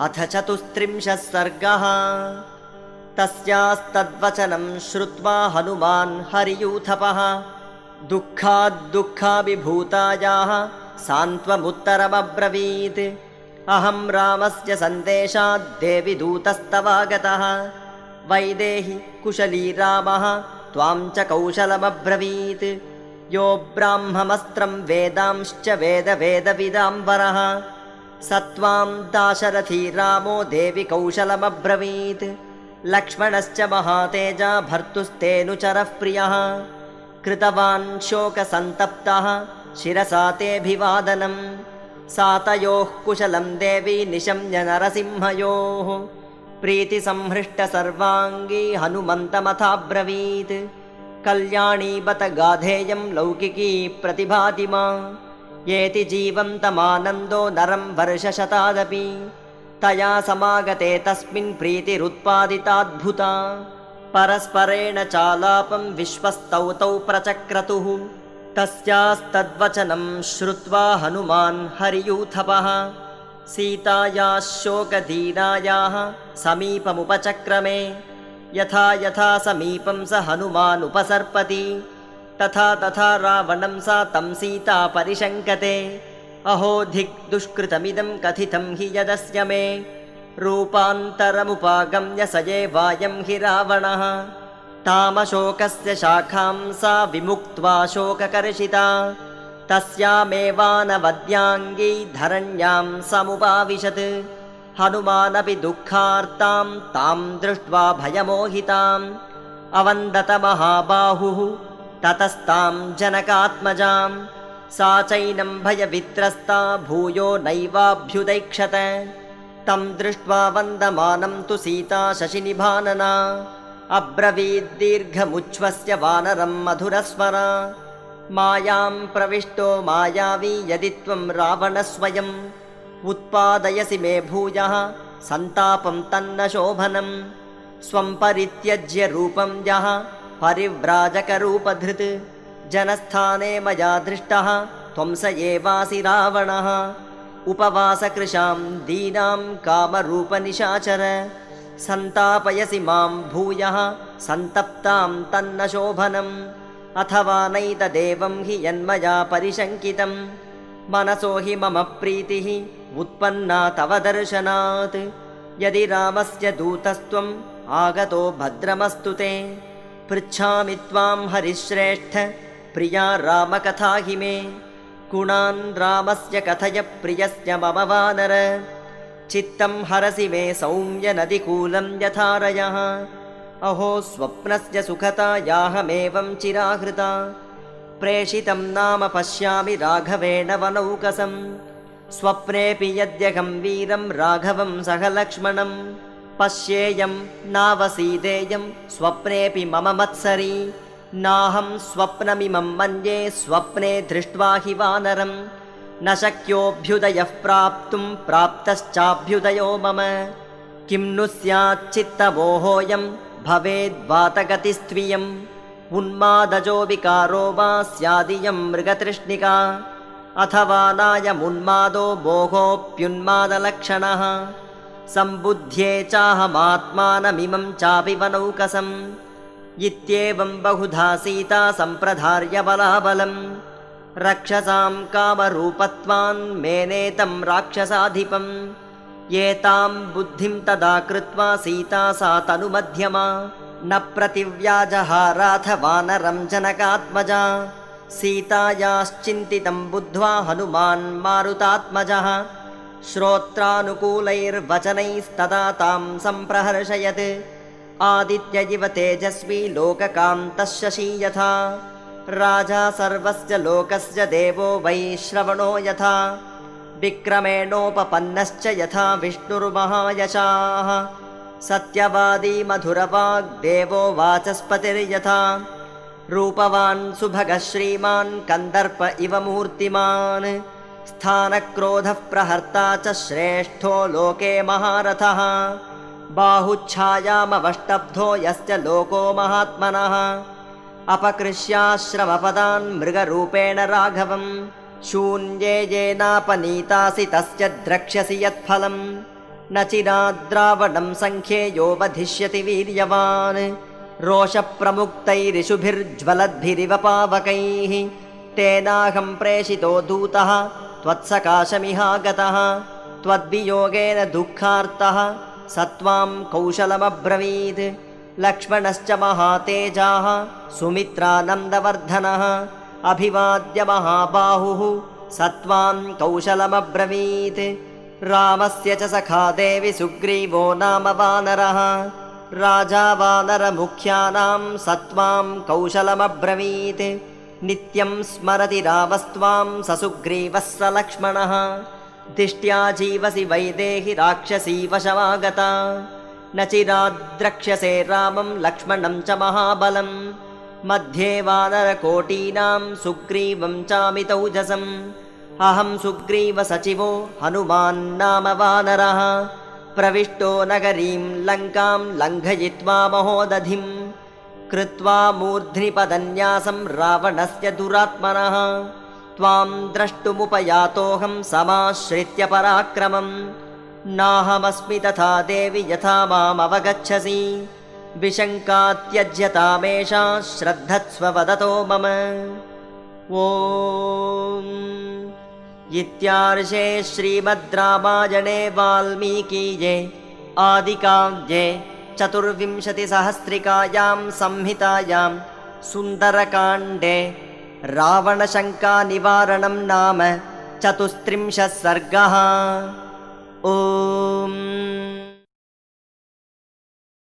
अथ चतुस्त्रिंशः सर्गः। तस्यास्तद्वचनं श्रुत्वा हनुमान् हरियूथपः। दुःखाद्दुःखाभिभूतायाः सान्त्वमुत्तरमब्रवीत्। अहं रामस्य सन्देशाद्देवि दूतस्तवागतः। वैदेहि कुशली रामः त्वां च कौशलमब्रवीत् यो ब्राह्ममस्त्रं वेदांश्च वेदवेदविदाम्बरः। स त्वां दाशरथी रामो देवि कौशलमब्रवीत्। लक्ष्मणश्च महातेजा भर्तुस्तेऽनुचरः प्रियः। कृतवान् शोकसन्तप्तः शिरसा तेऽभिवादनम् सातयोः कुशलं देवी निशम्य नरसिंहयोः। प्रीतिसंहृष्टसर्वाङ्गी हनुमन्तमथाब्रवीत् कल्याणी बत गाधेयं लौकिकी प्रतिभाति मा। येति जीवन्तमानन्दो नरं वर्षशतादपि। तया समागते तस्मिन् प्रीतिरुत्पादिताद्भुता। परस्परेण चालापं विश्वस्तौ तौ प्रचक्रतुः। तस्यास्तद्वचनं श्रुत्वा हनुमान् हरियूथपः। सीतायाः शोकधीरायाः समीपमुपचक्रमे यथा यथा समीपं स हनुमानुपसर्पति। तथा तथा रावणं सा तं सीता परिशङ्कते। अहो धिक् दुष्कृतमिदं कथितं हि यदस्य मे। रूपान्तरमुपागम्य स एवायं हि रावणः। तामशोकस्य शाखां सा विमुक्त्वा शोककर्षिता। तस्यामेवानवद्याङ्गी धरण्यां समुपाविशत् हनुमानपि दुःखार्तां तां दृष्ट्वा भयमोहिताम्। अवन्दतमहाबाहुः ततस्तां जनकात्मजां सा चैनं भयवित्रस्ता भूयो नैवाभ्युदैक्षत। तं दृष्ट्वा वन्दमानं तु सीता शशिनिभानना। अब्रवीद्दीर्घमुच्छ्वस्य वानरं मधुरस्वरा। मायां प्रविष्टो मायावी यदि त्वं रावणस्वयम् उत्पादयसि मे भूयः सन्तापं तन्न शोभनं स्वं परित्यज्य रूपं यः परिव्राजकरूपधृत्। जनस्थाने मया दृष्टः त्वं स एवासि रावणः। उपवासकृशां दीनां कामरूपनिशाचर। सन्तापयसि मां भूयः सन्तप्तां तन्न शोभनम् अथवा नैतदेवं हि यन्मया परिशङ्कितं मनसो हि मम प्रीतिः उत्पन्ना तव दर्शनात्। यदि रामस्य दूतस्त्वम् आगतो भद्रमस्तु ते पृच्छामि त्वां हरिश्रेष्ठ प्रिया रामकथा हि मे। गुणान् रामस्य कथय प्रियस्य मम वानर। चित्तं हरसि मे सौम्य नदिकूलं यथारयः। अहो स्वप्नस्य सुखता याहमेवं चिराहृता प्रेषितं नाम पश्यामि राघवेण वनौकसम् स्वप्नेऽपि यद्यहं वीरं राघवं सह लक्ष्मणं। पश्येयं नावसीदेयं स्वप्नेऽपि मम मत्सरी। नाहं स्वप्नमिमं मन्ये स्वप्ने दृष्ट्वा हि वानरं। न शक्योऽभ्युदयः प्राप्तुं प्राप्तश्चाभ्युदयो मम। किं नु स्याच्चित्तमोहोऽयं भवेद्वातगतिस्त्वियम् उन्मादजो विकारो वा स्यादियं मृगतृष्णिका। अथवा नायमुन्मादो मोहोऽप्युन्मादलक्षणः। सम्बुध्ये चाहमात्मानमिमं चापि वनौकसम्। इत्येवं बहुधा सीता सम्प्रधार्य बलाबलं रक्षसां कामरूपत्वान् मेनेतं राक्षसाधिपम्। एतां बुद्धिं तदा कृत्वा सीता सा तनुमध्यमा न प्रतिव्याजहाराथ वानरं जनकात्मजा। सीतायाश्चिन्तितं बुद्ध्वा हनुमान् मारुतात्मजः। श्रोत्रानुकूलैर्वचनैस्तदा तां सम्प्रहर्षयत्। आदित्य इव तेजस्वी लोककान्तः यथा। राजा सर्वस्य लोकस्य देवो वैश्रवणो यथा। विक्रमेणोपपन्नश्च यथा विष्णुर्महायशाः सत्यवादी मधुरवाग्देवो वाचस्पतिर्यथा। रूपवान् सुभगः श्रीमान् कन्दर्प इव मूर्तिमान्। स्थानक्रोधः प्रहर्ता च श्रेष्ठो लोके महारथः। बाहुच्छायामवष्टब्धो यस्य लोको महात्मनः। अपकृष्याश्रमपदान् मृगरूपेण राघवम्। शून्ये येनापनीतासि तस्य द्रक्ष्यसि यत्फलम् न चिराद्रावणं सङ्ख्येयो वधिष्यति वीर्यवान्। रोषप्रमुक्तैरिषुभिर्ज्वलद्भिरिव पावकैः। तेनाहं प्रेषितो दूतः त्वत्सकाशमिहागतः। त्वद्वियोगेन दुःखार्तः स त्वां कौशलमब्रवीत्। लक्ष्मणश्च महातेजाः सुमित्रानन्दवर्धनः। अभिवाद्य महाबाहुः स त्वां कौशलमब्रवीत् रामस्य च सखा देवि सुग्रीवो नाम वानरः। राजा वानरमुख्यानां स त्वां कौशलमब्रवीत्। नित्यं स्मरति रामस्त्वां स सुग्रीवः स लक्ष्मणः। दिष्ट्या जीवसि वैदेहि राक्षसी वशमागता। न चिराद्रक्ष्यसे रामं लक्ष्मणं च महाबलम्। मध्ये वानरकोटीनां सुग्रीवं चामितौजसम् अहं सुग्रीवसचिवो हनुमान्नाम वानरः प्रविष्टो नगरीं लङ्कां लङ्घयित्वा महोदधिम् कृत्वा मूर्ध्निपदन्यासं रावणस्य दुरात्मनः। त्वां द्रष्टुमुपयातोऽहं समाश्रित्य पराक्रमम्। नाहमस्मि तथा देवि यथा मामवगच्छसि। विशङ्कात्यज्यतामेषा श्रद्धत्स्व वदतो मम। ॐ इत्यार्षे श्रीमद् रामायणे वाल्मीकीये आदिकाव्ये चतुर्विंशतिसहस्रिकायां संहितायां सुन्दरकाण्डे रावणशङ्कानिवारणं नाम चतुस्त्रिंशः सर्गः। ॐ